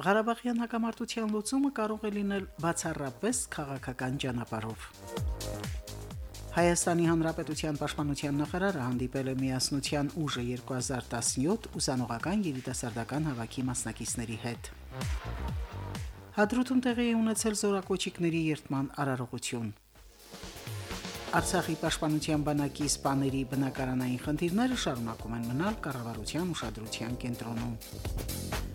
Ղարաբաղյան հակամարտության լուծումը կարող է լինել բացառապես քաղաքական ճանապարհով։ Հայաստանի Հանրապետության Պաշտպանության նախարարը հանդիպել է Միասնության ուժը 2017 ուսանողական երիտասարդական հավաքի մասնակիցների հետ։ Հադրութում տեղի է ունեցել զորակոչիկների երթման արարողություն։ Արցախի պաշտպանության բանակի սպաների բնակարանային խնդիրները շարունակում են մնալ կառավարության ուշադրության կենտրոնում։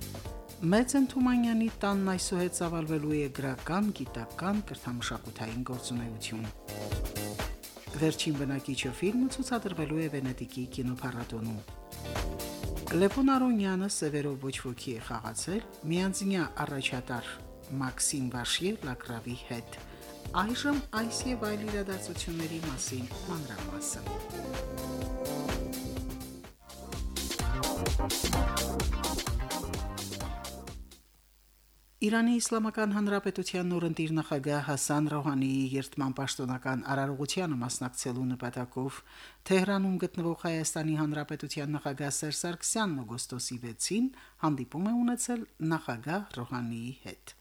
Մեծ Թումանյանի տանն այսուհետ ծավալվելու է գրական, գիտական, կրթամշակութային գործունեություն։ Վերջին բնակիչը ֆիլմը ցուցադրվելու է Վենետիկի կինոփառատոնում։ Լևոն Արոնյանը Սևերով ոչ ոքի է խաղացել միանձնյա առաջատար Մաքսիմ Վաշիե Լակրավի հետ։ Այժմ այս եւ այլ իրադարձությունների մասին մանրամասն։ Իրանի Իսլամական Հանրապետության նորընտիր նախագահ Հասան Ռոհանիի երթման պաշտոնական արարողությանը մասնակցելու նպատակով Թեհրանում գտնվող Հայաստանի Հանրապետության նախագահ Սերժ Սարգսյանն օգոստոսի 6-ին հանդիպում է ունեցել նախագահ Ռոհանիի հետ։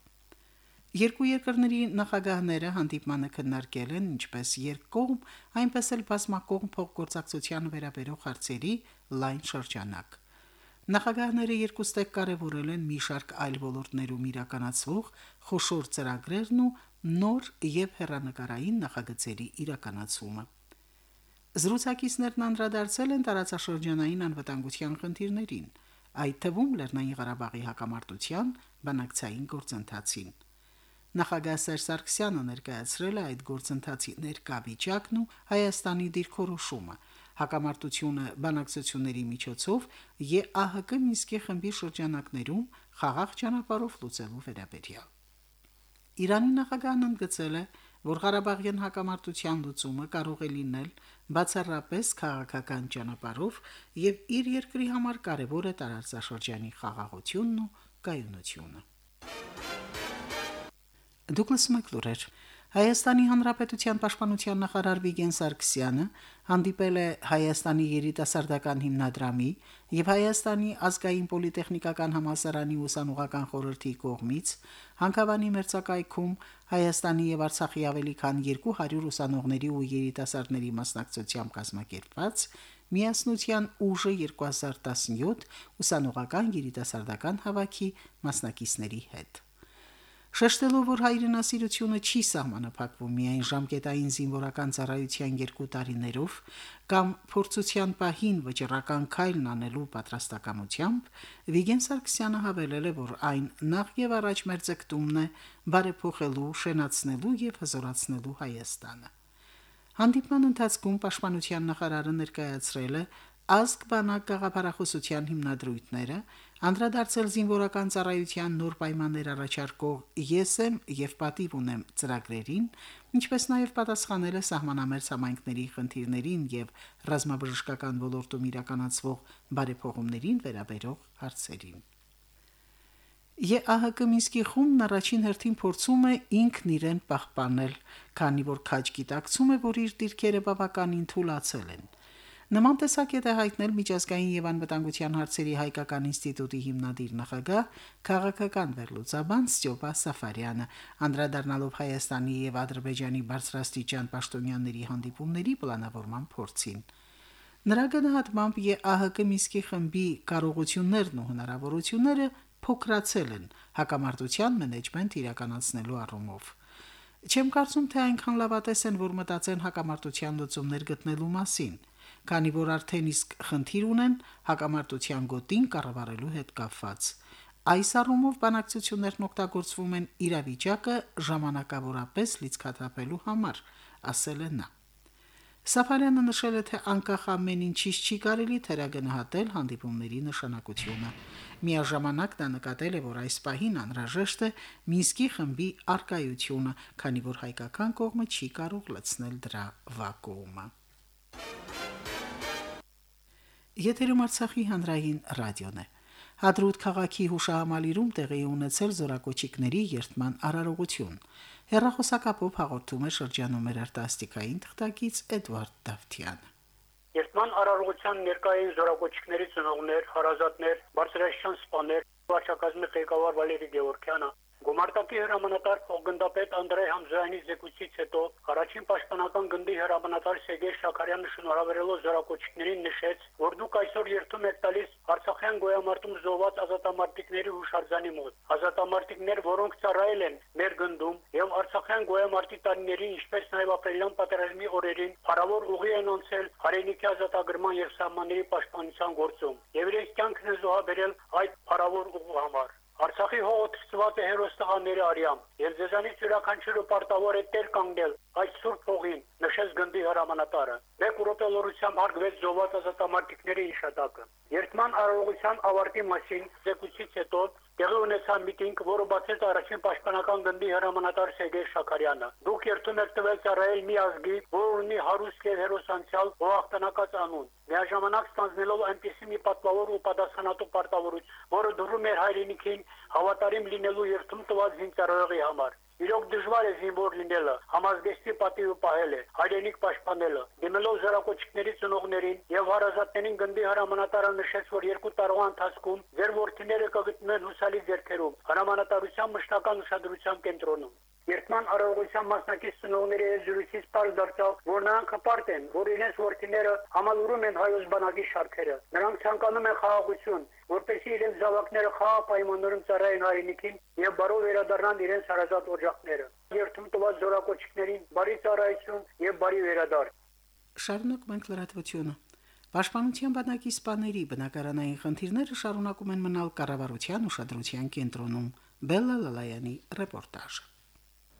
Երկու երկրների նախագահները հանդիպմանը քննարկել են ինչպես երկկողմ, այնպես էլ բազմակողմ փոխգործակցության վերաբերող հարցերի լայն շրջանակ։ Նախագահները երկուստեք կարևորել են մի շարք այլ ոլորտներում իրականացվող խոշոր ծրագրերն ու նոր եւ հերանեկարային նախագծերի իրականացումը։ Զրուցակիցներն անդրադարձել են տարածաշրջանային անվտանգության խնդիրներին, այդ թվում Լեռնային Ղարաբաղի հակամարտության բանակցային գործընթացին։ Նախագահ Սերժ Սարգսյանը ներկայացրել է այդ գործընթացի ներկա վիճակն ու Հայաստանի դիրքորոշումը, հակամարտությունը բանակցությունների միջոցով ԵԱՀԿ Մինսկի խմբի շրջանակներում խաղաղ ճանապարհով լուծելու վերաբերյալ։ Իրանի նախագահն ընդգծել է, որ Ղարաբաղյան հակամարտության լուծումը կարող է լինել բացառապես քաղաքական ճանապարհով եւ իր երկրի համար կարեւոր է տարածաշրջանի խաղաղությունն ու կայունությունը։ Դուգլաս Մակլուրեր Հայաստանի Հանրապետության Պաշտպանության նախարար Վիգեն Սարգսյանը հանդիպել է Հայաստանի երիտասարդական հիմնադրամի եւ Հայաստանի ազգային պոլիտեխնիկական համալսարանի ուսանողական խորհրդի կողմից Հանքավանի մերձակայքում Հայաստանի եւ Արցախի ավելի քան 200 ուսանողների ու երիտասարդների մասնակցությամբ կազմակերպված Միասնության ուժը 2017 ուսանողական երիտասարդական հավաքի մասնակիցների հետ Շեշտելով, որ հայրենասիրությունը չի սահմանափակվում միայն ժամկետային զինվորական ծառայության երկու տարիներով կամ փորձության պահին վճռական քայլն անելու պատրաստակամությամբ, Վիգեն Սարգսյանը հավելել է, որ այն նախ եւ առաջ մեր ցկտումն է բարեփոխելու, շենացնելու եւ հզորացնելու Հայաստանը։ Հանդիպման ընթացքում Պաշտպանության նախարարը ներկայացրել է ազգ բանակ գաղափարախոսության հիմնադրույթները, անդրադարձել զինվորական ծառայության նոր պայմաններ առաջարկող «Ես եմ եւ պատիվ ունեմ» ծրագրերին, ինչպես նաեւ պատասխանել է սահմանամերձ համայնքների խնդիրներին եւ ռազմաբժշկական ոլորտում իրականացվող բարեփոխումներին վերաբերող հարցերին։ ԵԱՀԿ Մինսկի խումբն առաջին հերթին փորձում է ինքն իրեն պահպանել, քանի որ քաջ գիտակցում է, որ իր դիրքերը բավականին թուլացել են։ Նման տեսակետ է հայտնել միջազգային եւ անվտանգության հարցերի հայկական ինստիտուտի հիմնադիր նախագահ քաղաքական վերլուծաբան Ստյոպա Սաֆարյանը, անդրադառնալով Հայաստանի եւ Ադրբեջանի բարձրաստիճան պաշտոնյաների հանդիպումների պլանավորման փորձին։ Նրա գնահատմամբ ԵԱՀԿ Մինսկի խմբի կարողություններն ու հնարավորությունները փոքրացել են հակամարտության մենեջմենտ իրականացնելու առումով։ Չեմ կարծում, թե այնքան լավատես են, որ մտածեն հակամարտության լուծումներ գտնելու մասին քանի որ արդեն իսկ խնդիր ունեն հակամարտության գոտին կառավարելու հետ կապված։ Այս առումով բանակցություններն օգտագործվում են իրավիճակը ժամանակավորապես լիցքաթափելու համար, ասել է նա։ Սաֆարյանը նշել է, թե անկախ ամեն ինչից չի կարելի թերագնահատել հանդիպումների նշանակությունը։ Միաժամանակ նա նկատել է, որ այս պահին անհրաժեշտ է Մինսկի խմբի արկայությունը, քանի որ հայկական կողմը չի կարող լցնել դրա վակուումը։ Եթերում Արցախի հանրային ռադիոն է։ Հադրուտ քաղաքի հուշահամալիրում տեղի ունեցել զորակոչիկների երթման արարողություն։ Հերրախոսակապով հաղորդում է շրջանում մեր արտասթիկային թղթակից Էդվարդ Դավթյանը։ Երթման արարողության ներկային զորակոչիկների ծնողներ, հարազատներ, բարձրաշան սպաներ, վարչակազմի ղեկավար Վալերի Գևորգյանը, Գումարտակի հրամանատար փոխգնդապետ Անդրեյ Համզյանի զեկույցից հետո առաջին պաշտպանական գնդի հրամանատար Սերգեյ Շաքարյանը շնորհավորելով զորակոչիկներին նշեց, որ դուք այսօր երթում եք տալիս Արցախյան գոյամարտում զոհված ազատամարտիկների հուշարձանի մոտ։ Ազատամարտիկներ, որոնք ծառայել են մեր գնդում եւ Արցախյան գոյամարտի տարիներին, ինչպես նաեւ ապրիլյան պատերազմի օրերին, փառավոր ուղի են անցել հայրենիքի ազատագրման եւ սահմանների պաշտպանության գործում։ Եվ իրենց կյանքն զոհաբերել այդ փառավոր ուղու համար։ Արցախի հողը թծված է հերոստղաների արյամբ, եւ ձեզանից յուրաքանչյուրը պարտավոր է տեր կանգնել այդ սուրբ հողին, նշեց գնդի հրամանատարը։ Մեկ րոպե լորությամբ հարգվեց զոհված ազատամարտիկների իշտակը։ Երթման արարողության ավարտի մասին զեկույցից հետո տեղի ունեցավ միտինգ, որը բացեց առաջին պաշտպանական գնդի հրամանատար Սերգեյ Շաքարյանը։ Դուք երթում եք տվել ծառայել մի ազգի, որ ունի հարուստ եւ հերոսանցիալ ողախտանակած անուն։ Միաժամանակ ստանձնելով այնպիսի մի պատվավոր ու պատասխանատու պարտավորություն, որը դրում էր հայրենիքին հավատարիմ լինելու երթում տված զինծառայողի համար։ Իրոք դժվար է զինվոր լինելը, համազգեստի պատիվը պահելը, հայրենիք պաշտպանելը։ Դիմելով զարակոչիկների ծնողներին եւ հարազատներին գնդի հրամանատարը նշեց, որ երկու տարվա ընթացքում ձեր ворթիները կգտնեն հուսալի ձեռքերում, հրամանատարության մշտական ուշադրության կենտրոնում։ Երբման արարողության մասնակից ծնողների հետ զրույցից պարզ դարձավ, որ նրանք հպարտ են, որ իրենց որդիները համալուրում են հայոց բանակի շարքերը։ Նրանք ցանկանում են խաղաղություն, որպեսզի իրենց զավակները խաղաղ պայմաններում ծառայեն հայրենիքին եւ բարով վերադառնան իրենց հարազատ օջախները։ Երթում տված զորակոչիկներին բարի ծառայություն եւ բարի վերադարձ։ Շարունակ մենք լրատվությունը։ Պաշտպանության բանակի սպաների բնակարանային խնդիրները շարունակում են մնալ կառավարության ուշադրության կենտրոնում։ Բելլա Լալայանի ռեպորտաժը։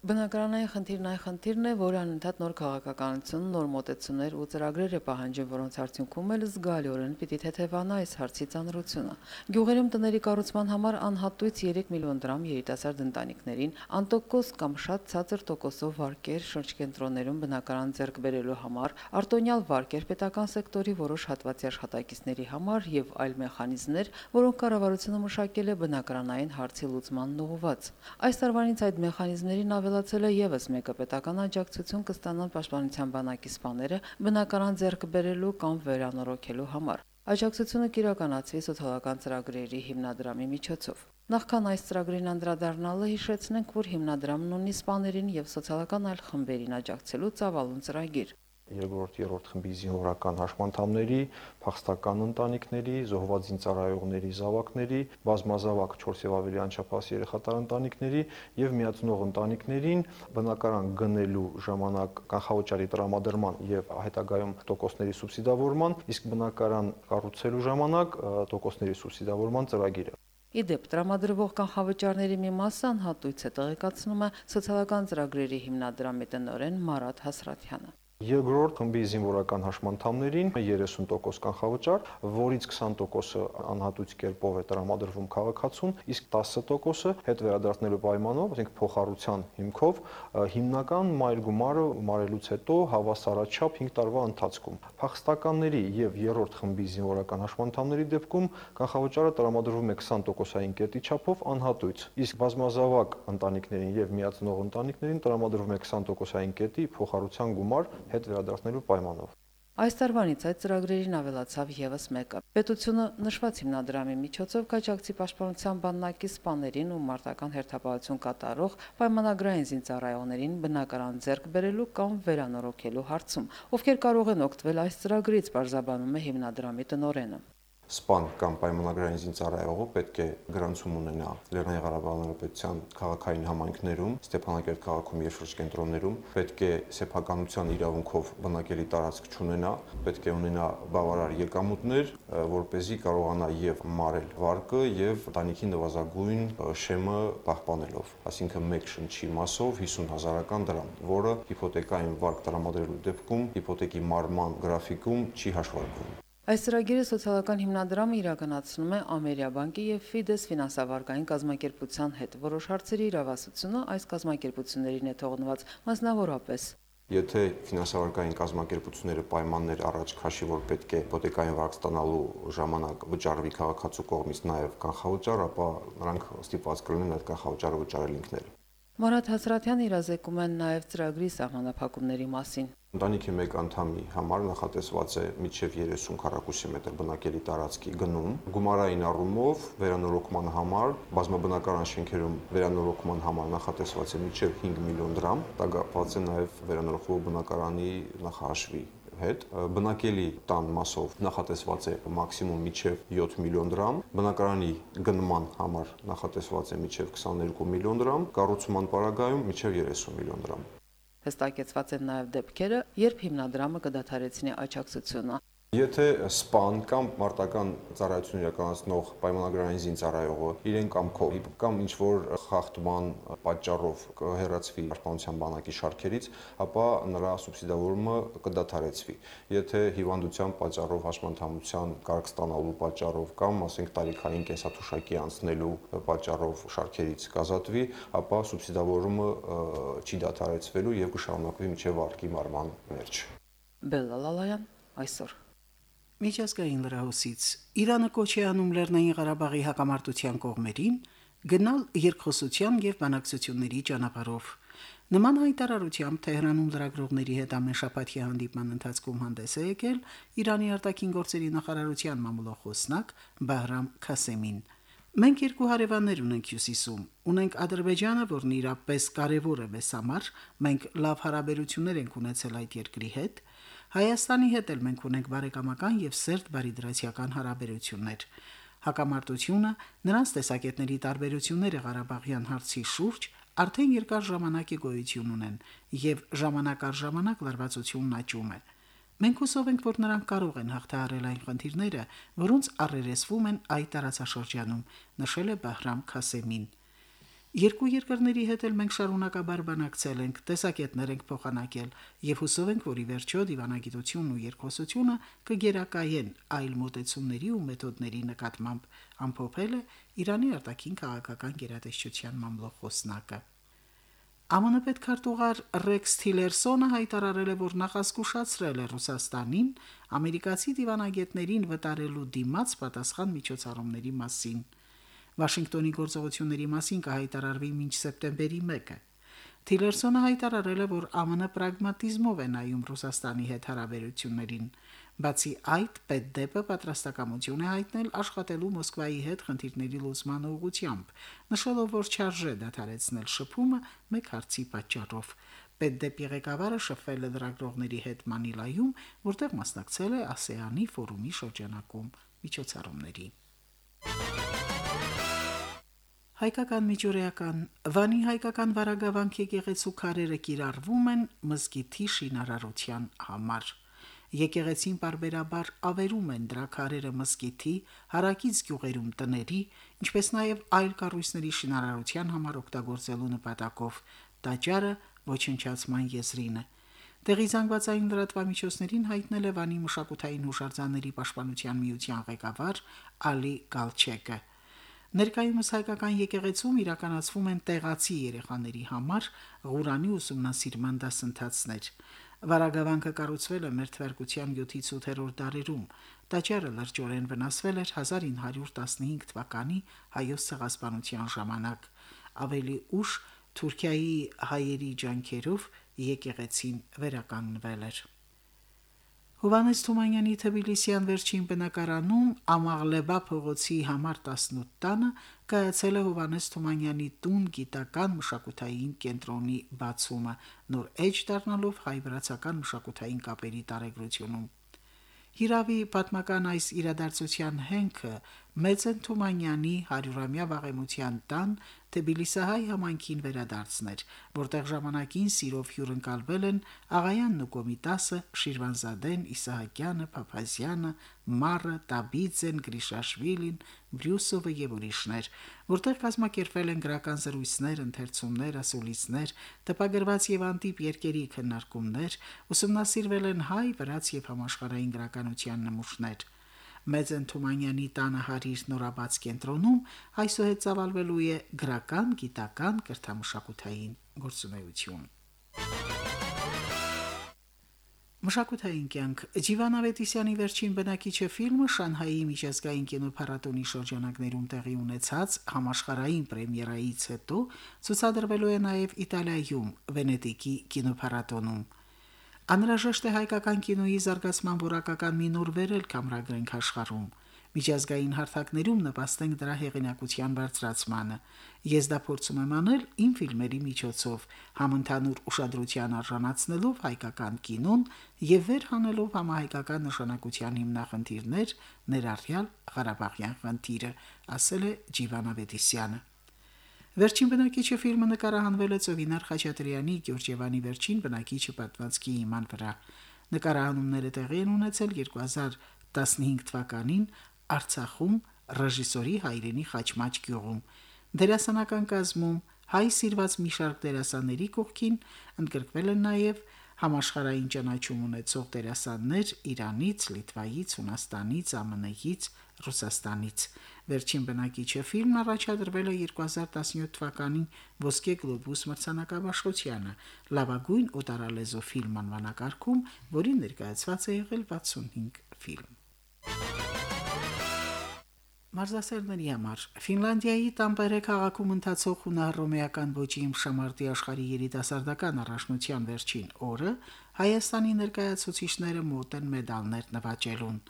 Բնակարանային խնդիրն այն խնդիրն է, որ անընդհատ նոր քաղաքականություն, նոր մոտեցումներ ու ծրագրեր է պահանջում, որոնց արդյունքում էլ զգալիորեն պիտի թեթևանա այս հարցի ծանրությունը։ Գյուղերում տների կառուցման համար անհատույց 3 միլիոն դրամ երիտասարդ ընտանիքներին, անտոկոս կամ շատ ցածր տոկոսով վարկեր շրջկենտրոններում բնակարան ձեռք բերելու համար, արտոնյալ վարկեր պետական սեկտորի որոշ հատվածի աշխատակիցների համար եւ այլ մեխանիզմներ, որոնք կառավարությունը մշակել է բնակարանային հարցի լուծման ուղղված։ Այս տարվանից այդ մեխանիզմներին ավել ավելացել է եւս մեկը պետական աջակցություն կստանան պաշտպանության բանակի սպաները բնակարան ձեռք բերելու կամ վերանորոգելու համար։ Աջակցությունը կիրականացվի սոցիալական ծրագրերի հիմնադրամի միջոցով։ Նախքան այս ծրագրին անդրադառնալը հիշեցնենք, որ հիմնադրամն ունի սպաներին եւ սոցիալական այլ խմբերին աջակցելու ծավալուն ծրագիր երկրորդ երրորդ խմբի զինվորական հաշմանդամների, փախստական ընտանիքների, զոհված զինծառայողների զավակների, բազմազավակ 4 եւ ավելի անչափահաս երեխատար ընտանիքների եւ միացնող ընտանիքներին բնակարան գնելու ժամանակ կանխավճարի տրամադրման եւ հետագայում տոկոսների սուբսիդավորման, իսկ բնակարան կառուցելու ժամանակ տոկոսների սուբսիդավորման ծրագիրը Իդեպ տրամադրվող կանխավճարների մի մասը անհատույց է տեղեկացնում է սոցիալական ծրագրերի հիմնադրամի տնօրեն Մարատ Հասրատյանը։ Երկրորդ խմբի զինվորական հաշմանդամներին 30% կանխավճար, որից 20%-ը անհատույց կերպով է տրամադրվում քաղաքացուն, իսկ 10%-ը հետ վերադարձնելու պայմանով, այսինքն փոխառության հիմքով, հիմնական մայր գումարը մարելուց հետո հավասարաչափ 5 տարվա ընթացքում։ Փախստականների եւ երրորդ խմբի զինվորական հաշմանդամների դեպքում կանխավճարը տրամադրվում է 20%-ային կետի չափով անհատույց, իսկ բազմազավակ ընտանիքներին եւ միացնող ընտանիքներին տրամադրվում է 20%-ային կետի փոխառության գումար հետ վերադարձնելու պայմանով։ Այս տարվանից այդ ծրագրերին ավելացավ եւս մեկը։ Պետությունը նշված հիմնադրամի միջոցով կաջակցի պաշտպանության բաննակի սպաներին ու մարտական հերթապահություն կատարող պայմանագրային զինծառայողներին բնակարան ձեռք բերելու կամ վերանորոգելու հարցում, ովքեր կարող են օգտվել այս ծրագրից, բարձաբանում է հիմնադրամի տնօրենը։ սպան կամ պայմանագրային զինծառայողը պետք է գրանցում ունենա Լեռնային Ղարաբաղ Հանրապետության քաղաքային համայնքներում, Ստեփանակերտ քաղաքում եւ շրջկենտրոններում, պետք է սեփականության իրավունքով բնակելի տարածք չունենա, պետք է ունենա բավարար եկամուտներ, որ เป զի կարողանա եւ մարել վարկը եւ ընտանիքի նվազագույն շեմը պահպանելով, այսինքն մեկ շնչի մասով 50 հազարական դրամ, որը հիփոթեկային վարկ տրամադրելու դեպքում հիփոթեկի մարման գրաֆիկում չի հաշվարկվում։ Այս ծրագիրը սոցիալական հիմնադրամը իրականացնում է Ամերիա բանկի եւ Fides ֆինանսավարկային կազմակերպության հետ։ Որոշ հարցերի իրավասությունը այս կազմակերպություններին է թողնված, մասնավորապես Եթե ֆինանսավարկային կազմակերպությունները պայմաններ առաջ քաշի, որ պետք է հիպոթեկային վարկ ստանալու ժամանակ վճարվի քաղաքացու կողմից նաև կանխավճար, ապա նրանք ստիպված կլինեն այդ կանխավճարը վճարել ինքները։ Մարատ Հասրատյանը իրազեկում են նաև ծրագրի սահմանափակումների մասին։ Ընտանիքի մեկ անդամի համար նախատեսված է միջև 30 քառակուսի մետր բնակելի տարածքի գնում։ Գումարային առումով վերանորոգման համար բազմաբնակարան շենքերում վերանորոգման համար նախատեսված է միջև 5 միլիոն դրամ, դա կապված է նաև վերանորոգվող բնակարանի նախահաշվի հետ բնակելի տան մասով նախատեսված է մաքսիմում միջև 7 միլիոն դրամ, բնակարանի գնման համար նախատեսված է միջև 22 միլիոն դրամ, կառուցման պարագայում միջև 30 միլիոն դրամ։ Հստակեցված են նաև դեպքերը, երբ հիմնադրամը կդադարեցնի աջակցությունը։ Եթե սպան կամ մարտական ծառայություն իրականացնող պայմանագրային զինծառայողը իրեն կամ քո կամ ինչ որ խախտման պատճառով կհեռացվի պաշտպանության բանակի շարքերից, ապա նրա սուբսիդավորումը կդադարեցվի։ Եթե հիվանդության պատճառով հաշմանդամության կարգ ստանալու պատճառով կամ ասենք տարիքային կենսաթոշակի անցնելու պատճառով շարքերից կազատվի, ապա սուբսիդավորումը չի դադարեցվելու եւ կշարունակվի մինչեւ արկի մարման վերջ։ Բելլալալայան այսօր Միջազգային լրահոսից Իրանը կոչ է անում Լեռնային Ղարաբաղի հակամարտության կողմերին գնալ երկխոսության եւ բանակցությունների ճանապարհով։ Նման հայտարարությամբ Թեհրանում լրագրողների հետ ամեն շաբաթի հանդիպման ընթացքում հանդես է եկել Իրանի արտաքին գործերի նախարարության մամուլող խոսնակ Բահրամ Քասեմին։ Մենք երկու հարևաններ ունենք Հյուսիսում։ Ունենք Ադրբեջանը, որն իրապես կարևոր է մեզ համար։ Մենք լավ հարաբերություններ ենք ունեցել այդ երկրի հետ։ Հայաստանի հետ էլ մենք ունենք բարեկամական եւ սերտ բարիդրացիական հարաբերություններ։ Հակամարտությունը, նրանց տեսակետների տարբերությունները Ղարաբաղյան հարցի շուրջ արդեն երկար ժամանակ է գոյություն ունեն եւ ժամանակ առ ժամանակ լարվածությունն աճում է։ Մենք հուսով ենք, որ նրանք կարող են հաղթահարել այն խնդիրները, որոնց առերեսվում են այդ տարածաշրջանում, նշել է Բահրամ Քասեմին։ Երկու երկրների հետ էլ մենք շարունակաբար բանակցել ենք, տեսակետներ ենք փոխանակել եւ հուսով ենք, որ ի վերջո դիվանագիտությունն ու երկխոսությունը կգերակայեն այլ մոտեցումների ու մեթոդների նկատմամբ, ամփոփել է Իրանի արտաքին քաղաքական գերատեսչության մամլող խոսնակը։ ԱՄՆ պետքարտուղար Ռեքս Թիլերսոնը հայտարարել է, որ նախազգուշացրել է Ռուսաստանին ամերիկացի դիվանագետներին վտարելու դիմաց պատասխան միջոցառումների մասին։ Վաշինգտոնի գործողությունների մասին կհայտարարվի մինչ սեպտեմբերի 1-ը։ Թիլերսոնը հայտարարել է, որ ԱՄՆ պրագմատիզմով է նայում Ռուսաստանի հետ հարաբերություններին։ Բացի այդ, Պետդեպը պատրաստակամություն է հայտնել աշխատելու Մոսկվայի հետ խնդիրների լուծման ուղղությամբ, նշելով, որ չարժե դադարեցնել շփումը մեկ հարցի պատճառով։ Պետդեպի ղեկավարը շփվել է լրագրողների հետ Մանիլայում, որտեղ մասնակցել է ASEAN-ի ֆորումի շրջանակում միջոցառումների։ Հայկական միջուրեական Վանի հայկական վարագավանք եկեղեցու քարերը կիրառվում են մզգիթի շինարարության համար։ Եկեղեցին բարբերաբար ավերում են դրա քարերը մզգիթի, հարակից գյուղերում տների, ինչպես նաև այլ կառույցների շինարարության համար օգտագործելու նպատակով։ Տաճարը ոչնչացման եզրին է։ Տեղի զանգվածային լրատվամիջոցներին հայտնել է Վանի մշակութային հուշարձանների պաշտպանության միության ղեկավար Ալի Գալչեկը։ Ներկայումս հայկական եկեղեցում իրականացվում են տեղացի երեխաների համար Ղուրանի ուսումնասիրման դասընթացներ։ Վարագավանքը կառուցվել է մեր թվարկության 7-ից 8-րդ դարերում։ Տաճարը լրջորեն վնասվել էր 1915 թվականի հայոց ցեղասպանության ժամանակ։ Ավելի ուշ Թուրքիայի հայերի ջանքերով եկեղեցին վերականգնվել էր։ Հովանես Թումանյանի Թբիլիսյան վերջին բնակարանում Ամաղլեբա փողոցի համար 18 տանը կայացել է Հովանես Թումանյանի տուն գիտական մշակութային կենտրոնի բացումը, նոր էջ դառնալով հայ-վրացական մշակութային կապերի տարեգրությունում։ Հիրավի պատմական այս իրադարձության հենքը Մեծեն Թումանյանի 100-ամյա վաղեմության տան Թբիլիսահայ համայնքին վերադարձներ, որտեղ ժամանակին սիրով հյուրընկալվել են Աղայանն ու Կոմիտասը, Շիրվանզադեն, Իսահակյանը, Փափազյանը, Մարը, Տաբիձեն, Գրիշաշվիլին, Բրյուսովը եւ ուրիշներ, որտեղ կազմակերպվել են գրական զրույցներ, ընթերցումներ, ասուլիսներ, տպագրված եւ անտիպ երկերի քննարկումներ, ուսումնասիրվել են հայ, վրաց եւ համաշխարհային գրականության նմուշներ։ Մեծեն Թումանյանի տանը հարիր նորաբաց կենտրոնում այսօհետ ծավալվելու է գրական, գիտական, կրթամշակութային գործունեություն։ Մշակութային կյանք Ջիվան Ավետիսյանի վերջին բնակիչը ֆիլմը Շանհայի միջազգային կինոփառատոնի շրջանակներում տեղի ունեցած համաշխարհային պրեմիերայից հետո ցուցադրվելու է նաև Իտալիայում Վենետիկի կինոփառատոնում։ Անհրաժեշտ է հայկական կինոյի զարգացման որակական մի նոր վերել կամրագրենք աշխարհում։ Միջազգային հարթակներում նպաստենք դրա հեղինակության բարձրացմանը։ Ես դա փորձում եմ անել իմ ֆիլմերի միջոցով, համընդհանուր ուշադրության արժանացնելով հայկական կինոն եւ վերհանելով համահայկական նշանակության հիմնախնդիրներ, ներառյալ Ղարաբաղյան խնդիրը, ասել է Ջիվանավետիսյանը։ Վերջին բնակիչը ֆիլմը նկարահանվել է Ծովինար Խաչատրյանի Գյուրջևանի վերջին բնակիչը պատվածքի իման վրա։ Նկարահանումները տեղի են ունեցել 2015 թվականին Արցախում ռեժիսորի հայրենի Խաչմաչ գյուղում։ Դերասանական կազմում հայ սիրված մի շարք դերասանների կողքին ընդգրկվել են նաև համաշխարհային ճանաչում ունեցող դերասաններ Իրանից, Լիտվայից, Հունաստանից, ԱՄՆ-ից, Ռուսաստանից։ Վերջին բնակիչը ֆիլմն առաջադրվել է 2017 թվականին Ոսկե գլոբուս մրցանակաբաշխությանը լավագույն օտարալեզու ֆիլմ անվանակարգում, որին ներկայացված է եղել 65 ֆիլմ։ Մարզասերների համար. Ֆինլանդիայի Տամպերը քաղաքում ընթացող հունահռոմեական ոճի իմշամարտի աշխարհի երիտասարդական առաջնության վերջին օրը Հայաստանի ներկայացուցիչները մոտ են մեդալներ նվաճելուն։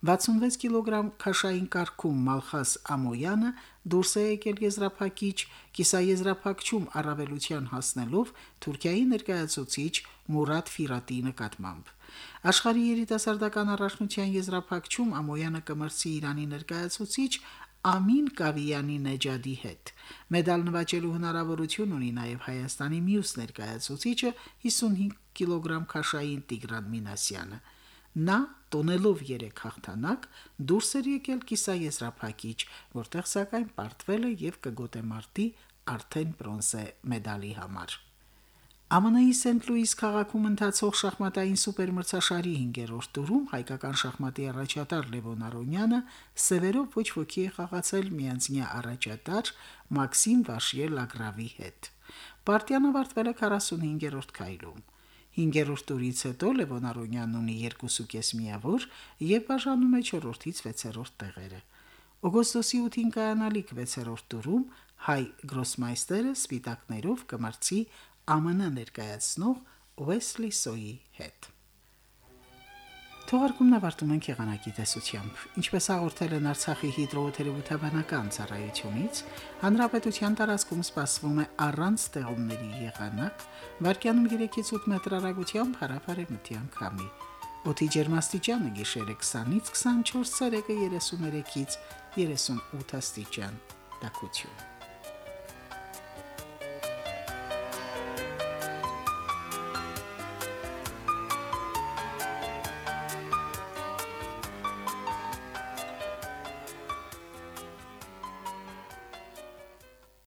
66 կիլոգրամ քաշային կարգում Մալխաս Ամոյանը դուրս է եկել եզրափակիչ կիսաեզրափակչում առավելության հասնելով Թուրքիայի ներկայացուցիչ Մուրադ Ֆիրատի նկատմամբ։ Աշխարհի երիտասարդական առաջնության եզրափակչում Ամոյանը կմրցի Իրանի ներկայացուցիչ Ամին Կավիյանի Նեջադի հետ։ Մեդալ նվաճելու հնարավորություն ունի նաև Հայաստանի մյուս ներկայացուցիչը 55 կիլոգրամ քաշային Տիգրան Մինասյանը։ Նա տոնելով 3 հաղթանակ դուրս էր եկել կիսաեզրափակիչ, որտեղ սակայն պարտվել է եւ կգոտե մարտի արդեն բրոնզե մեդալի համար։ ԱՄՆ-ի Սենթ Լուիս քաղաքում ընթացող շախմատային սուպերմրցաշարի 5-րդ տուրում հայկական շախմատի առաջատար Լևոն Արոնյանը սևերով ոչ ոքի է խաղացել միանձնյա առաջատար Մաքսիմ Վաշիե Լագրավի հետ։ Պարտիան ավարտվել է 45-րդ քայլում։ 5-րդ տուրից հետո Լևոն Արոնյանն ունի 2.5 միավոր եւ բաժանում է 4-ից 6-րդ տեղերը։ Օգոստոսի 8-ին կայանալիք 6-րդ տուրում հայ գրոսմայստերը սպիտակներով կմրցի ԱՄՆ ներկայացնող Ուեսլի Սոյի հետ։ Թողարկումն ավարտում ենք եղանակի տեսությամբ։ Ինչպես հաղորդել են Արցախի հիդրոթերապևտաբանական ծառայությունից, հանրապետության տարածքում սպասվում է առանց ստեղումների եղանակ, վարկյանում 3-ից 8 մետր հեռագությամբ հարավարևմտյան քամի։ Օդի ջերմաստիճանը գիշերը 20-ից 24, ցերեկը 33-ից 38 աստիճան։ Տակություն։